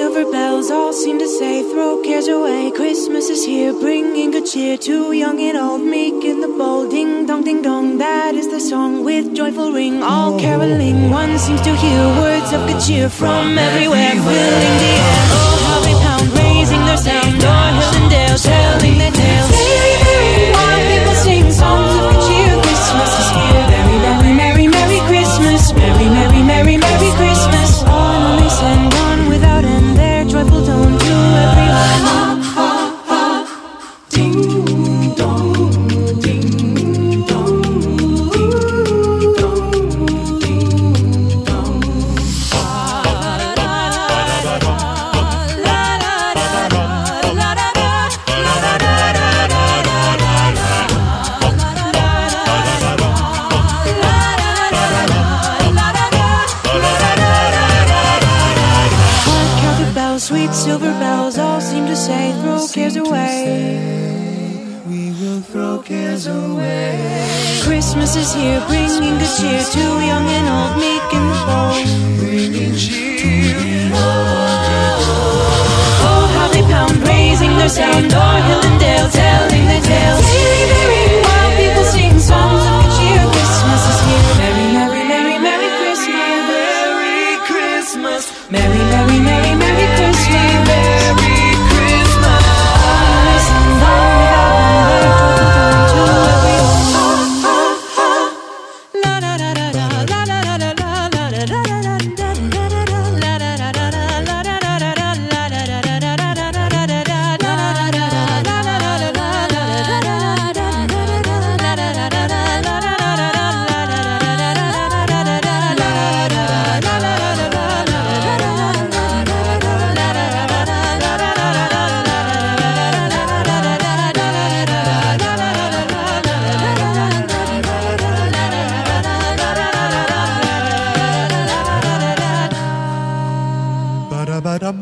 Silver bells all seem to say, throw cares away. Christmas is here, bringing good cheer to young and old, meek and the bold. Ding dong, ding dong, that is the song with joyful ring. All oh. caroling, one seems to hear words of good cheer from everywhere, filling the air. sweet silver bells all seem to say, throw cares away. We will throw cares away. Christmas is here, bringing good cheer to young and old, meek and bold. Oh, how they pound, raising their sound, o'er hill and dale, telling the tales. Merry, merry, while people sing songs of cheer. Christmas is here, merry, merry, merry, merry Christmas. Merry Christmas, merry, merry, merry. Much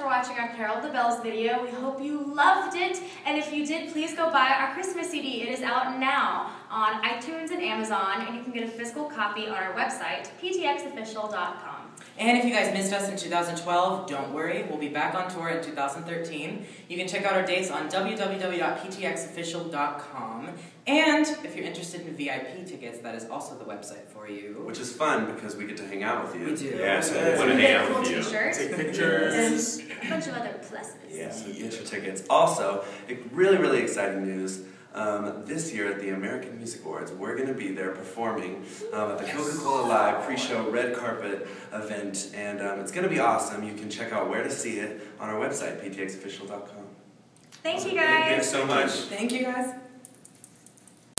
for watching our Carol the Bells video. We hope you loved it. And if you did, please go buy our Christmas CD. It is out now on iTunes and Amazon, and you can get a physical copy on our website, ptxofficial.com. And if you guys missed us in 2012, don't worry, we'll be back on tour in 2013. You can check out our dates on www.ptxofficial.com. And if you're interested in VIP tickets, that is also the website for you. Which is fun because we get to hang out with you. We do. Yeah, so Yeah. what You a get hang out with you. t-shirt Take pictures. And a bunch of other pluses. Yeah, so get your tickets. Also, really, really exciting news. Um, this year at the American Music Awards, we're going to be there performing um, at the Coca-Cola Live pre-show red carpet event, and um, it's going to be awesome. You can check out where to see it on our website, ptxofficial.com. Thank you guys. Thanks guys. so much. Thank you guys.